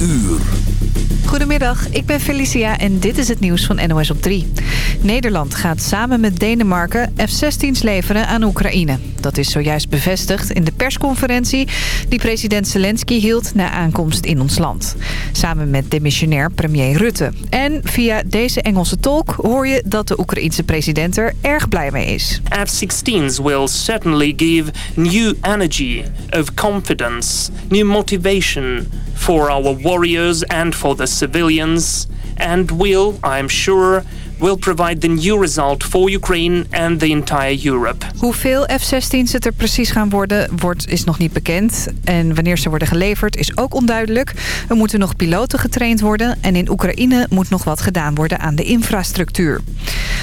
uur. Goedemiddag, ik ben Felicia en dit is het nieuws van NOS op 3. Nederland gaat samen met Denemarken F-16's leveren aan Oekraïne. Dat is zojuist bevestigd in de persconferentie die president Zelensky hield na aankomst in ons land. Samen met demissionair premier Rutte. En via deze Engelse tolk hoor je dat de Oekraïense president er erg blij mee is. F-16s will certainly give new energy of confidence, new motivation for our warriors and for the civilians and will, I'm sure, will provide the new result for Ukraine and the entire Europe. Hoeveel F-16's het er precies gaan worden, wordt, is nog niet bekend. En wanneer ze worden geleverd is ook onduidelijk. Er moeten nog piloten getraind worden. En in Oekraïne moet nog wat gedaan worden aan de infrastructuur.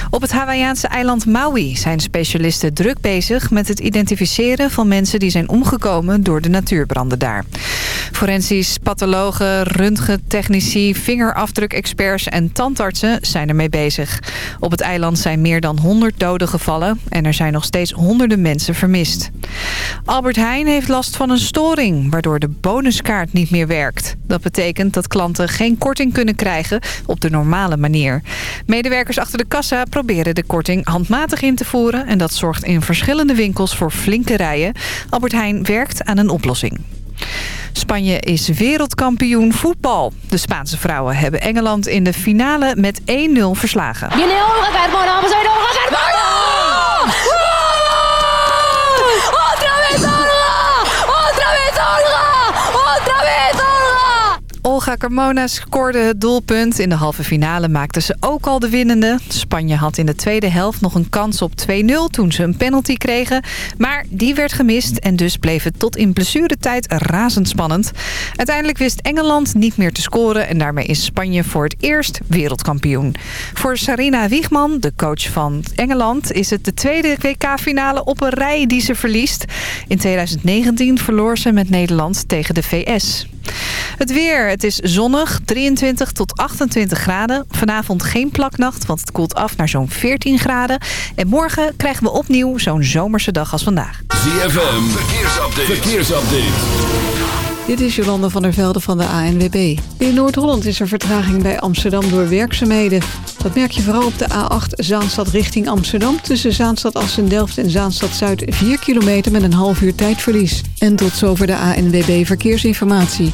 Op het Hawaïaanse eiland Maui zijn specialisten druk bezig... met het identificeren van mensen die zijn omgekomen door de natuurbranden daar. Forensisch pathologen, röntgentechnici, vingerafdrukexperts en tandartsen zijn ermee bezig. Op het eiland zijn meer dan 100 doden gevallen en er zijn nog steeds honderden mensen vermist. Albert Heijn heeft last van een storing, waardoor de bonuskaart niet meer werkt. Dat betekent dat klanten geen korting kunnen krijgen op de normale manier. Medewerkers achter de kassa proberen de korting handmatig in te voeren... en dat zorgt in verschillende winkels voor flinke rijen. Albert Heijn werkt aan een oplossing. Spanje is wereldkampioen voetbal. De Spaanse vrouwen hebben Engeland in de finale met 1-0 verslagen. Olga Carmona scoorde het doelpunt. In de halve finale maakte ze ook al de winnende. Spanje had in de tweede helft nog een kans op 2-0 toen ze een penalty kregen. Maar die werd gemist en dus bleef het tot in blessuretijd razendspannend. Uiteindelijk wist Engeland niet meer te scoren... en daarmee is Spanje voor het eerst wereldkampioen. Voor Sarina Wiegman, de coach van Engeland... is het de tweede WK-finale op een rij die ze verliest. In 2019 verloor ze met Nederland tegen de VS. Het weer. Het is zonnig, 23 tot 28 graden. Vanavond geen plaknacht, want het koelt af naar zo'n 14 graden. En morgen krijgen we opnieuw zo'n zomerse dag als vandaag. ZFM, verkeersupdate. verkeersupdate. Dit is Jolanda van der Velde van de ANWB. In Noord-Holland is er vertraging bij Amsterdam door werkzaamheden. Dat merk je vooral op de A8 Zaanstad richting Amsterdam... tussen Zaanstad Assen-Delft en Zaanstad-Zuid 4 kilometer met een half uur tijdverlies. En tot zover de ANWB Verkeersinformatie.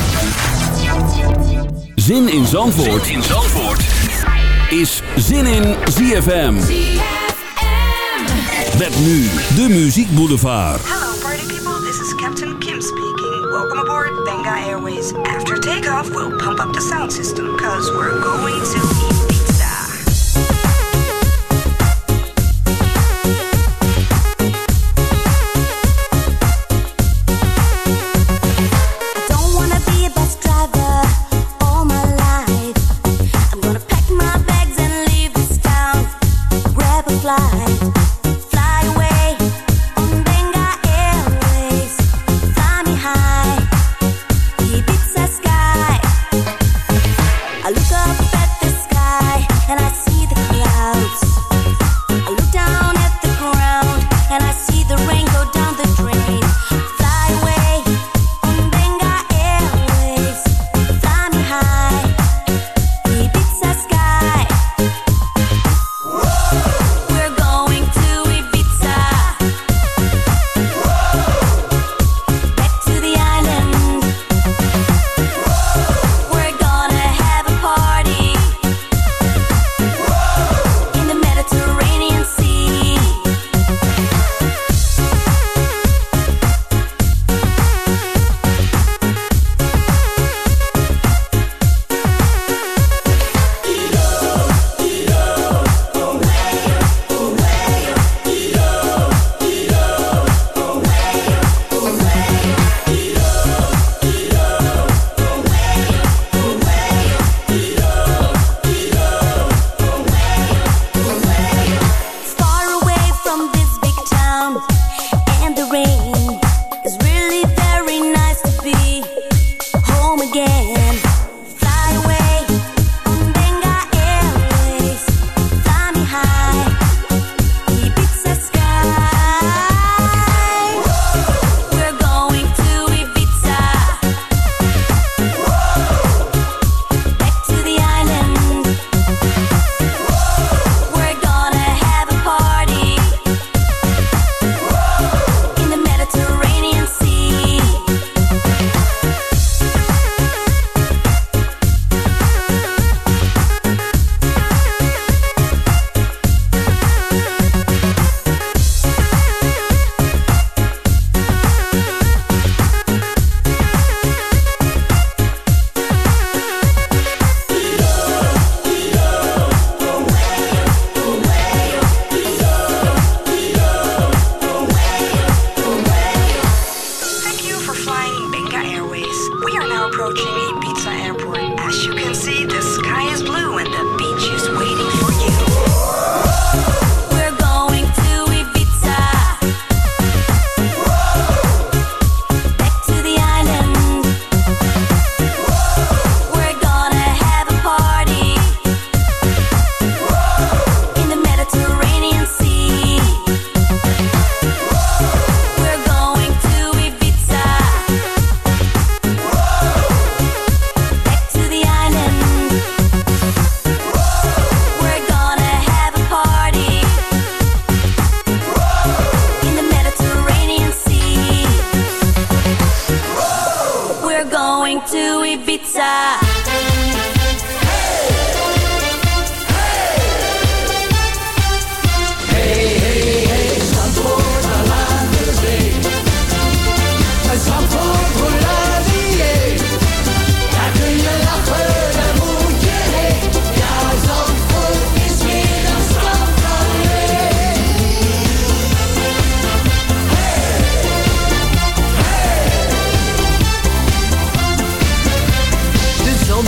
Zin in Zandvoort, zin in Zandvoort. is Zin in ZFM. Met nu de Muziek Boulevard. Hello party people, this is Captain Kim speaking. Welcome aboard Benga Airways. After takeoff, we'll pump up the sound system, cause we're going to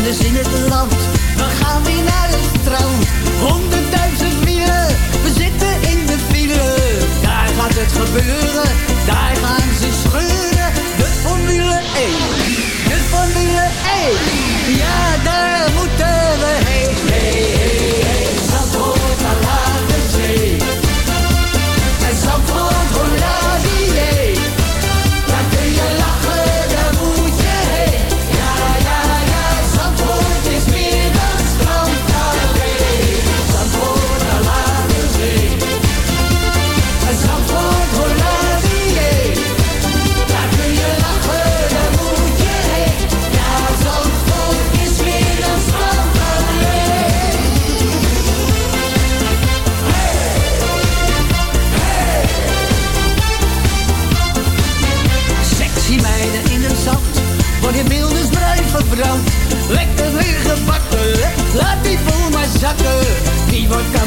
in het land. We gaan weer naar het strand. Honderdduizend wielen, we zitten in de file. Daar gaat het gebeuren, daar gaan ze scheuren. De Formule 1, de Formule 1. Qui votera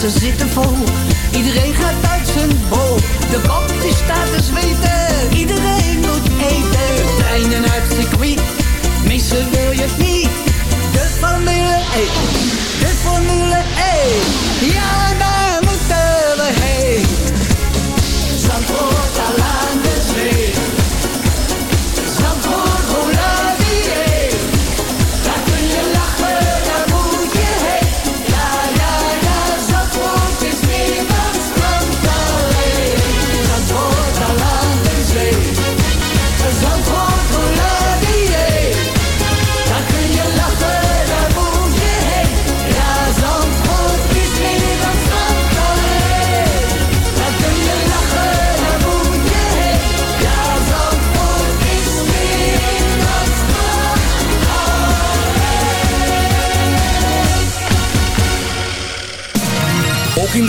Ze zitten vol, iedereen gaat uit zijn bol. De kop die staat te zweten, iedereen moet eten. De treinen uit circuit, missen wil je niet. De familie, de formule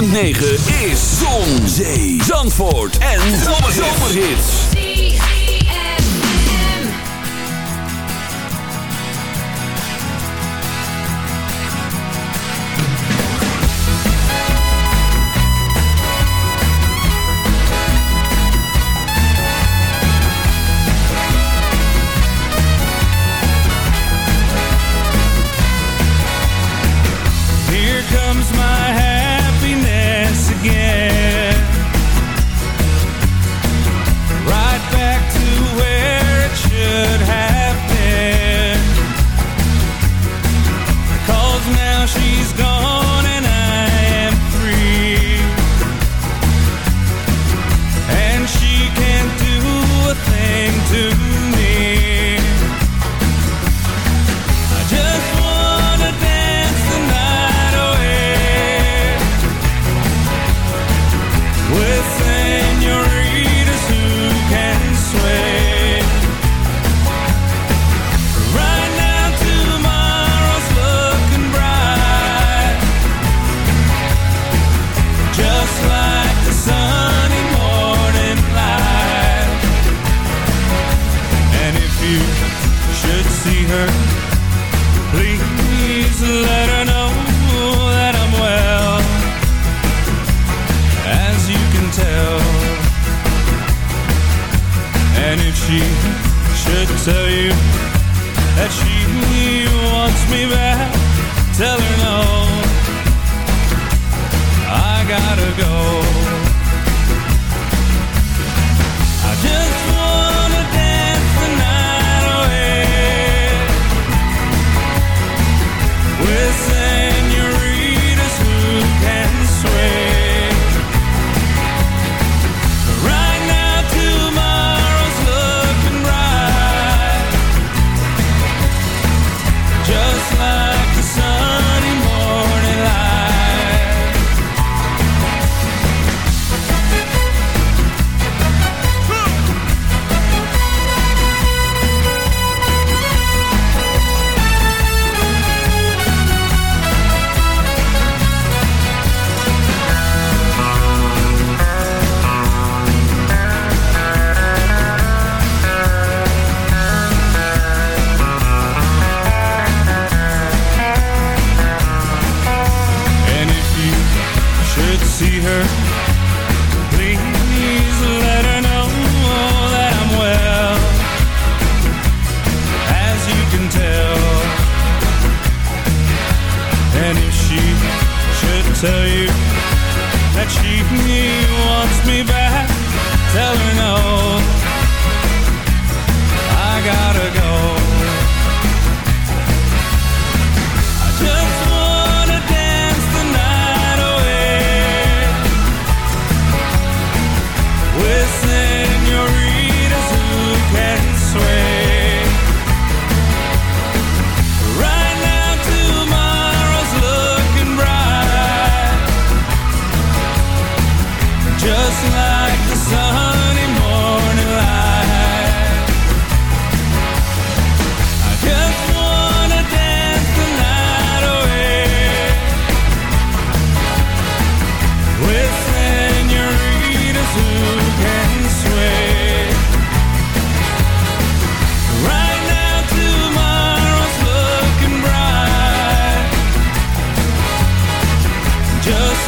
106.9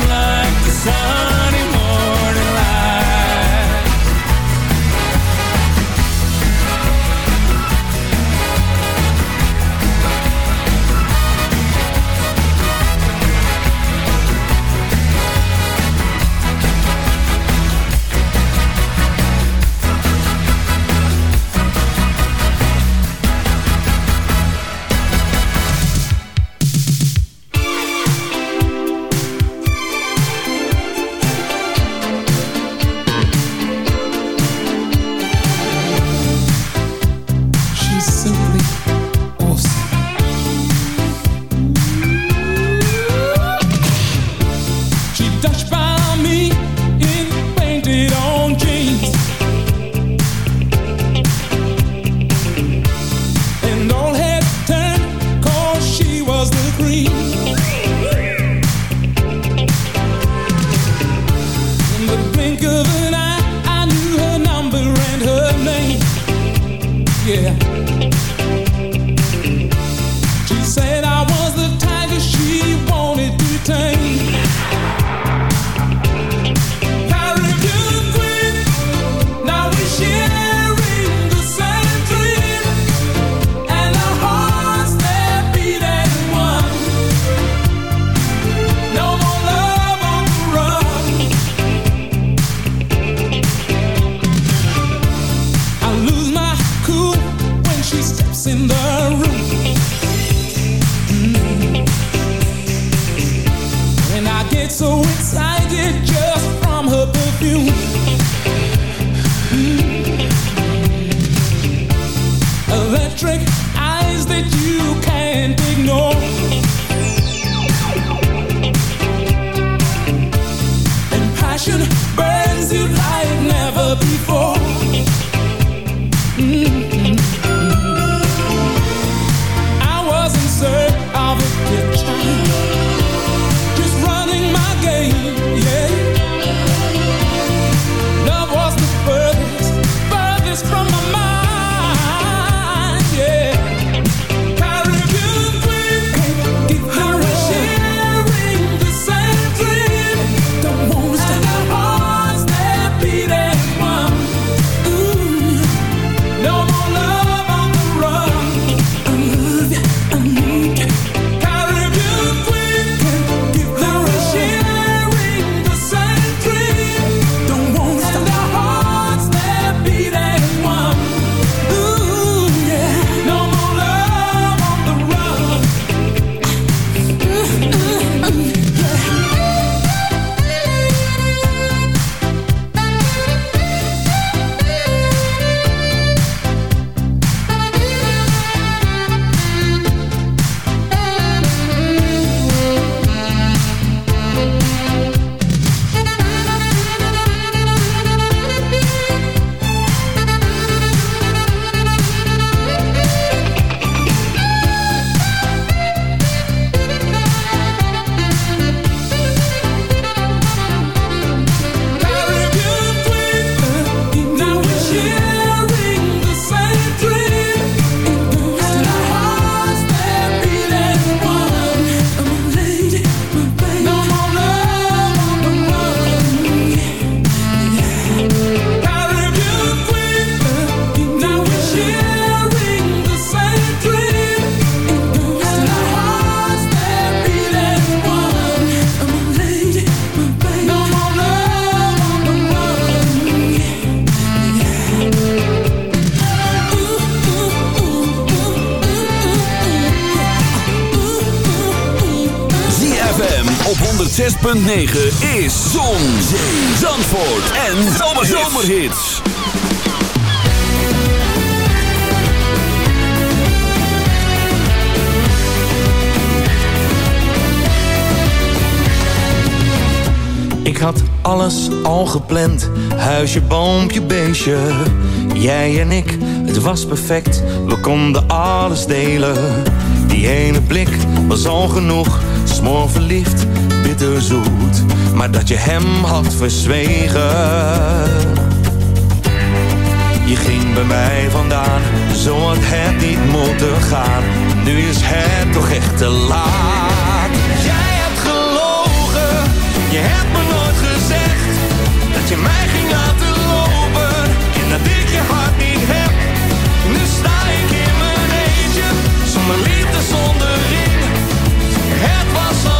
like the sun. 9 is Zon, Zandvoort en Zomerhits. Ik had alles al gepland, huisje, boompje, beestje. Jij en ik, het was perfect, we konden alles delen. Die ene blik was al genoeg, smoor verliefd bitterzoet, maar dat je hem had verzwegen. Je ging bij mij vandaan, zo had het niet moeten gaan. Nu is het toch echt te laat. Jij hebt gelogen, je hebt me nooit gezegd dat je mij ging laten lopen en dat ik je hart niet heb. Nu sta ik in mijn eentje, zonder liefde, zonder ring. Het was al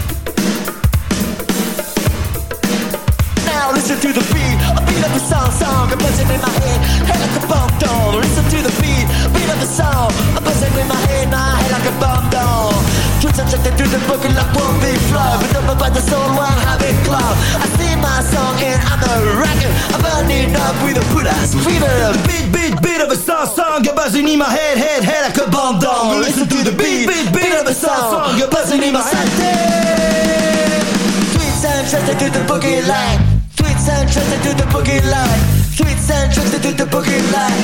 Subjected to the book like one big flow, but up by the soul, one habit club. I sing my song and I'm a rocker, I'm burning up with a put ass fever. Beat, beat, beat of a song, song, a buzzing in my head, head, head like a bomb down. Listen to the beat, beat, beat of a song, song, a buzzing in my head. Sweet sound trusted to the boogie line. Sweet sound trusted to the boogie line. Sweet sound trusted to the boogie line.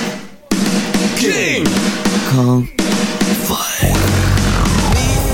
King Kong Fire.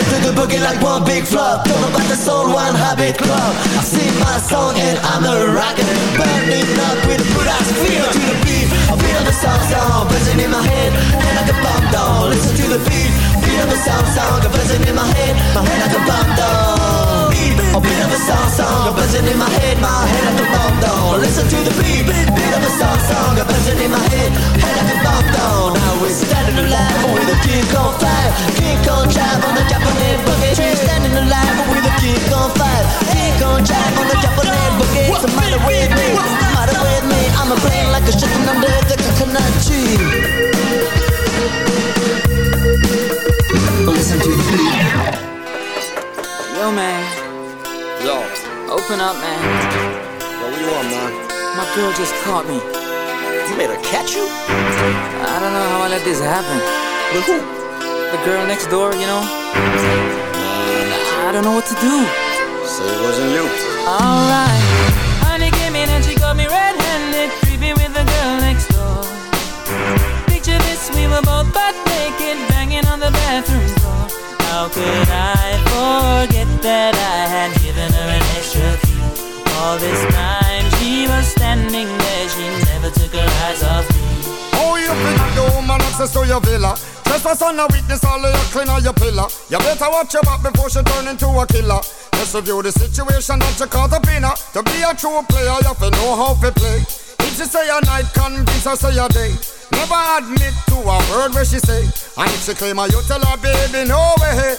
To the boogie like one big flop. Talk about the soul, one habit club. I sing my song and I'm a rocker. Burning up with a good ass feel to the beat. I of a song, song, buzzing in my head, head like a bomb down. Listen to the beat, of a song, song, buzzing in my head, my head like a bomb down. A beat of a song, song, buzzing in my head, my head like a bomb down. Listen to the beat, beat of a song, song, buzzing in my head, head like a bomb down. Now we're standing alive with a kick on fire, kick on drive on the Japanese boogie. Standing alive with a kick on Open up, man. yo, what you want, man? My girl just caught me. You made her catch you? I don't know how I let this happen. With who? The girl next door, you know? I don't know what to do. Say it wasn't you. Alright. Honey came in and she got me red-handed, creepy with the girl next door. Picture this, we were both butt naked, banging on the bathroom floor. How could I forget that All this time she was standing there, she never took her eyes off me. Oh, you think the woman access to your villa? Trespass on a witness, all of your clean on your pillar. You better watch your back before she turn into a killer. Just review the situation that you caught up in her. To be a true player, you have to know how to play. If she say a night, convince her say a day. Never admit to a word where she say. And if she claim her, you tell her, baby, no way.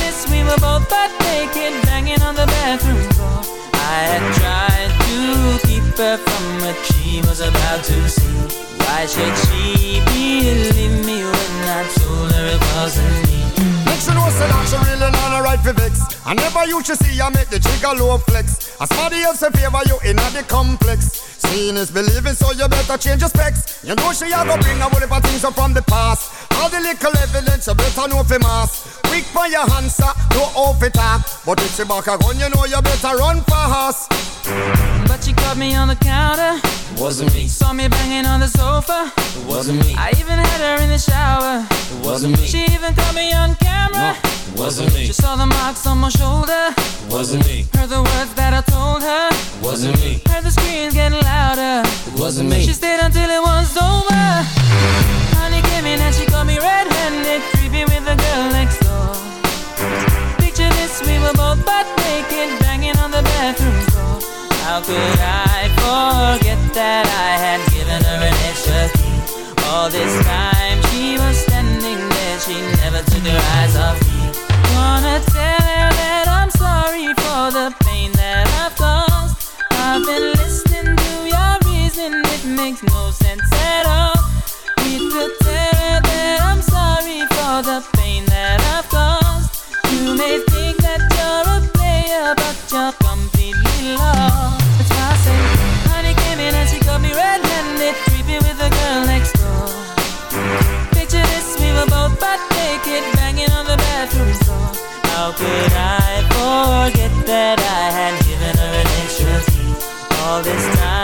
This, we were both. butt naked, banging on the bathroom floor. I had tried to keep her from what she was about to see. Why should she believe me when I told her it wasn't me? Make sure know say that she really not a right for vex. I never used to see I make the trigger low flex. As somebody else in favor you in the complex. Seeing is believing, so you better change your specs. You know she a go bring a whole heap of things up from the past. All the little evidence you better know for mass. Quick for your answer, no off it talk. But if she back a gun, you know you better run fast. But she caught me on the counter. It wasn't me. Saw me banging on the sofa. It wasn't me. I even had her in the shower. It wasn't me. She even caught me on camera. It wasn't me. She saw the marks on my shoulder. It wasn't me. Heard the words that I told her. It wasn't me. Heard the screams getting louder. It wasn't me. She stayed until it was over. Honey came in and she caught me red-handed, creepy with the girl next door. Picture this, we were both butt naked, banging on the bathroom floor. How could I forget that I had given her an extra key? All this time she was standing there, she never took her eyes off that I said, honey came in and she got me red handed creepy with a girl next door. How could I forget that I had given her an extra? All this time